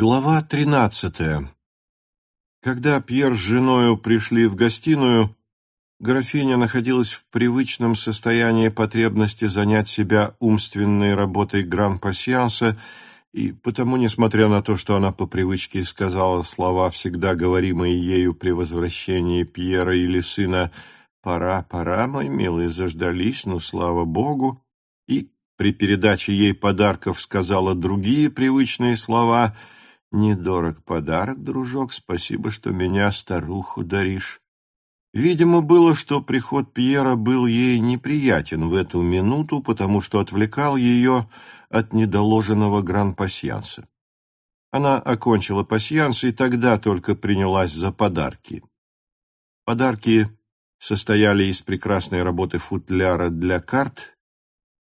Глава тринадцатая. Когда Пьер с женою пришли в гостиную, графиня находилась в привычном состоянии потребности занять себя умственной работой гран-пассианса, и потому, несмотря на то, что она по привычке сказала слова, всегда говоримые ею при возвращении Пьера или сына «Пора, пора, мой милый, заждались, ну, слава Богу», и при передаче ей подарков сказала другие привычные слова – Недорог подарок, дружок, спасибо, что меня, старуху, даришь. Видимо, было, что приход Пьера был ей неприятен в эту минуту, потому что отвлекал ее от недоложенного гран-пасьянса. Она окончила пасьянс и тогда только принялась за подарки. Подарки состояли из прекрасной работы футляра для карт,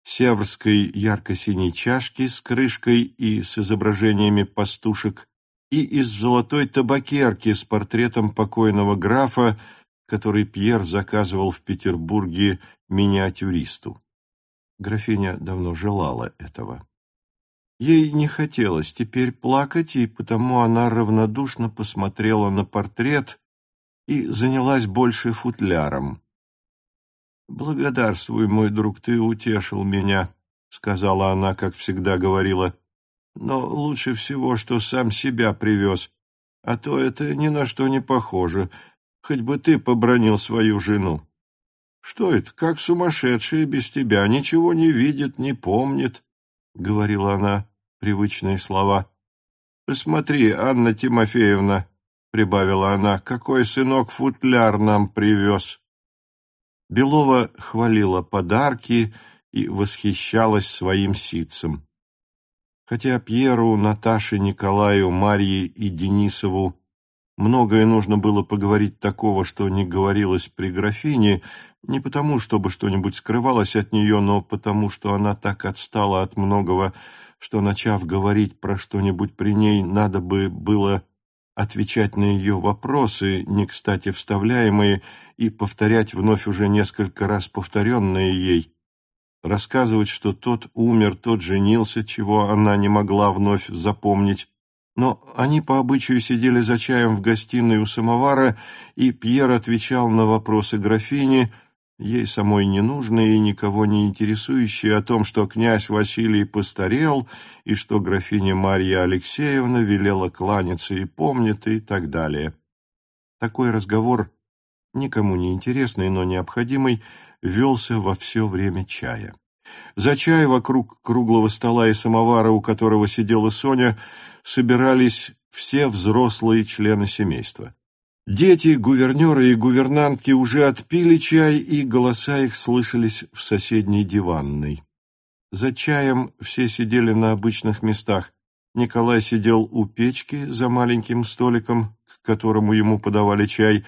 северской ярко-синей чашки с крышкой и с изображениями пастушек и из золотой табакерки с портретом покойного графа, который Пьер заказывал в Петербурге миниатюристу. Графиня давно желала этого. Ей не хотелось теперь плакать, и потому она равнодушно посмотрела на портрет и занялась больше футляром. «Благодарствуй, мой друг, ты утешил меня», — сказала она, как всегда говорила. «Но лучше всего, что сам себя привез, а то это ни на что не похоже, хоть бы ты побронил свою жену». «Что это, как сумасшедшая без тебя, ничего не видит, не помнит», — говорила она привычные слова. «Посмотри, Анна Тимофеевна», — прибавила она, — «какой сынок футляр нам привез». Белова хвалила подарки и восхищалась своим ситцем. Хотя Пьеру, Наташе, Николаю, Марье и Денисову многое нужно было поговорить такого, что не говорилось при графине, не потому, чтобы что-нибудь скрывалось от нее, но потому, что она так отстала от многого, что, начав говорить про что-нибудь при ней, надо бы было отвечать на ее вопросы, не кстати вставляемые, и повторять вновь уже несколько раз повторенное ей, рассказывать, что тот умер, тот женился, чего она не могла вновь запомнить. Но они по обычаю сидели за чаем в гостиной у самовара, и Пьер отвечал на вопросы графини, ей самой ненужные и никого не интересующие, о том, что князь Василий постарел, и что графиня Марья Алексеевна велела кланяться и помнит, и так далее. Такой разговор никому не интересный, но необходимый, велся во все время чая. За чай вокруг круглого стола и самовара, у которого сидела Соня, собирались все взрослые члены семейства. Дети, гувернеры и гувернантки уже отпили чай, и голоса их слышались в соседней диванной. За чаем все сидели на обычных местах. Николай сидел у печки за маленьким столиком, к которому ему подавали чай,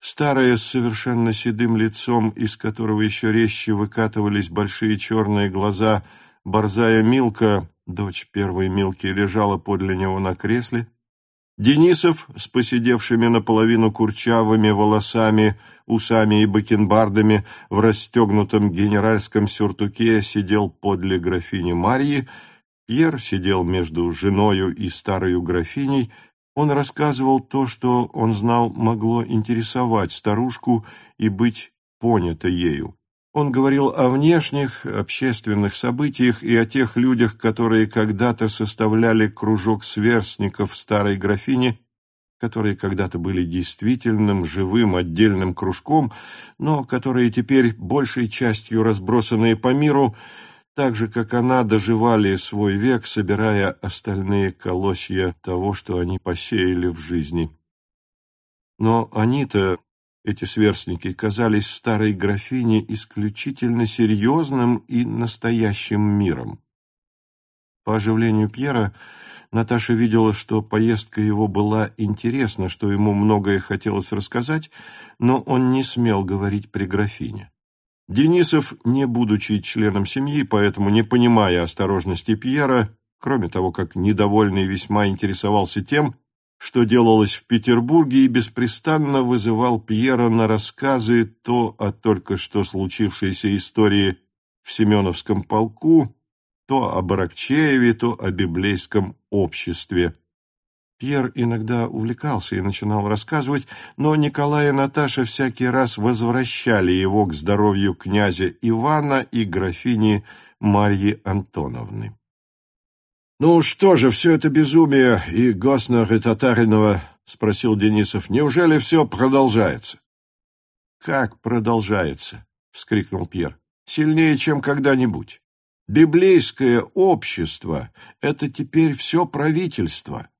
Старая с совершенно седым лицом, из которого еще резче выкатывались большие черные глаза, борзая Милка, дочь первой Милки, лежала подле него на кресле. Денисов с посидевшими наполовину курчавыми волосами, усами и бакенбардами в расстегнутом генеральском сюртуке сидел подле графини Марьи, Пьер сидел между женою и старою графиней, он рассказывал то, что он знал могло интересовать старушку и быть понято ею. Он говорил о внешних, общественных событиях и о тех людях, которые когда-то составляли кружок сверстников старой графини, которые когда-то были действительным, живым, отдельным кружком, но которые теперь, большей частью разбросанные по миру, так же, как она, доживали свой век, собирая остальные колосья того, что они посеяли в жизни. Но они-то, эти сверстники, казались старой графине исключительно серьезным и настоящим миром. По оживлению Пьера Наташа видела, что поездка его была интересна, что ему многое хотелось рассказать, но он не смел говорить при графине. Денисов, не будучи членом семьи, поэтому не понимая осторожности Пьера, кроме того, как недовольный весьма интересовался тем, что делалось в Петербурге, и беспрестанно вызывал Пьера на рассказы то о только что случившейся истории в Семеновском полку, то о Баракчееве, то о библейском обществе. Пьер иногда увлекался и начинал рассказывать, но Николай и Наташа всякий раз возвращали его к здоровью князя Ивана и графини Марьи Антоновны. «Ну что же, все это безумие и Госнер, и Татаринова?» — спросил Денисов. «Неужели все продолжается?» «Как продолжается?» — вскрикнул Пьер. «Сильнее, чем когда-нибудь. Библейское общество — это теперь все правительство».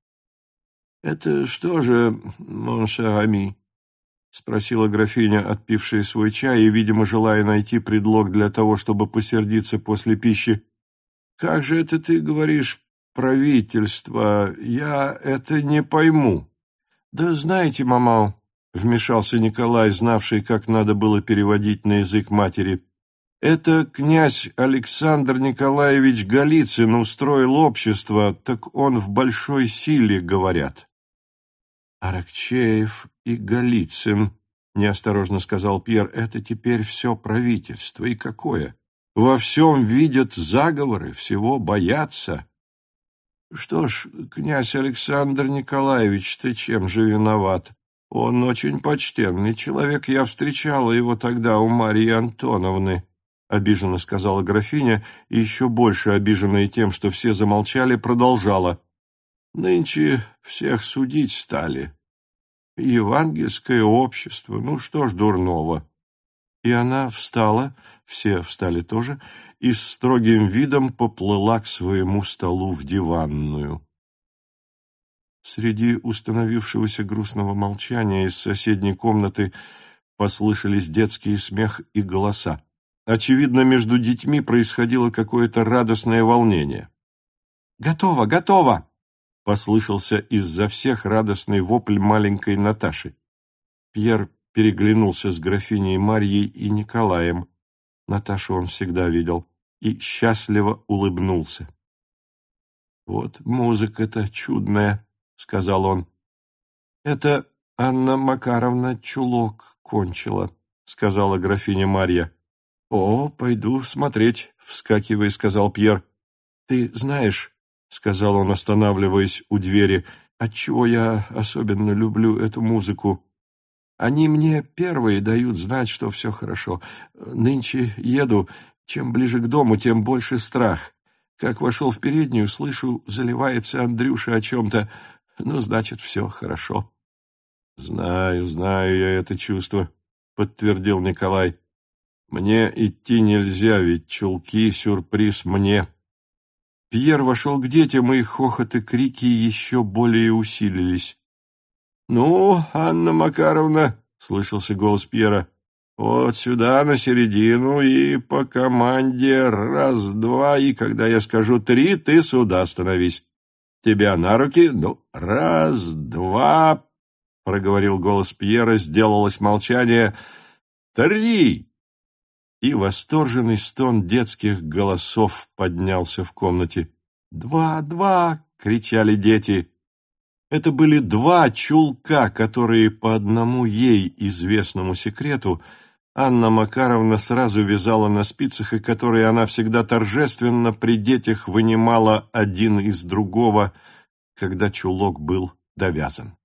«Это что же, моншер Ами?» — спросила графиня, отпившая свой чай и, видимо, желая найти предлог для того, чтобы посердиться после пищи. «Как же это ты говоришь правительство? Я это не пойму». «Да знаете, мама», — вмешался Николай, знавший, как надо было переводить на язык матери, «это князь Александр Николаевич Голицын устроил общество, так он в большой силе, говорят». «Аракчеев и Голицын», — неосторожно сказал Пьер, — «это теперь все правительство. И какое? Во всем видят заговоры, всего боятся». «Что ж, князь Александр Николаевич, ты чем же виноват? Он очень почтенный человек, я встречала его тогда у Марии Антоновны». — обиженно сказала графиня, и еще больше обиженная тем, что все замолчали, продолжала. «Нынче всех судить стали. Евангельское общество, ну что ж дурного. И она встала, все встали тоже, и с строгим видом поплыла к своему столу в диванную. Среди установившегося грустного молчания из соседней комнаты послышались детский смех и голоса. Очевидно, между детьми происходило какое-то радостное волнение. «Готово, готово!» послышался из-за всех радостный вопль маленькой Наташи. Пьер переглянулся с графиней Марьей и Николаем. Наташу он всегда видел и счастливо улыбнулся. «Вот музыка-то чудная», — сказал он. «Это Анна Макаровна чулок кончила», — сказала графиня Марья. «О, пойду смотреть», — вскакивая, сказал Пьер. «Ты знаешь, — сказал он, останавливаясь у двери, — отчего я особенно люблю эту музыку. Они мне первые дают знать, что все хорошо. Нынче еду, чем ближе к дому, тем больше страх. Как вошел в переднюю, слышу, заливается Андрюша о чем-то. Ну, значит, все хорошо. — Знаю, знаю я это чувство, — подтвердил Николай. — Мне идти нельзя, ведь чулки — сюрприз мне. Пьер вошел к детям, и хохот и крики еще более усилились. «Ну, Анна Макаровна», — слышался голос Пьера, — «вот сюда, на середину, и по команде раз-два, и когда я скажу три, ты сюда становись. Тебя на руки, ну, раз-два», — проговорил голос Пьера, сделалось молчание, — «три» и восторженный стон детских голосов поднялся в комнате. «Два, два!» — кричали дети. Это были два чулка, которые по одному ей известному секрету Анна Макаровна сразу вязала на спицах, и которые она всегда торжественно при детях вынимала один из другого, когда чулок был довязан.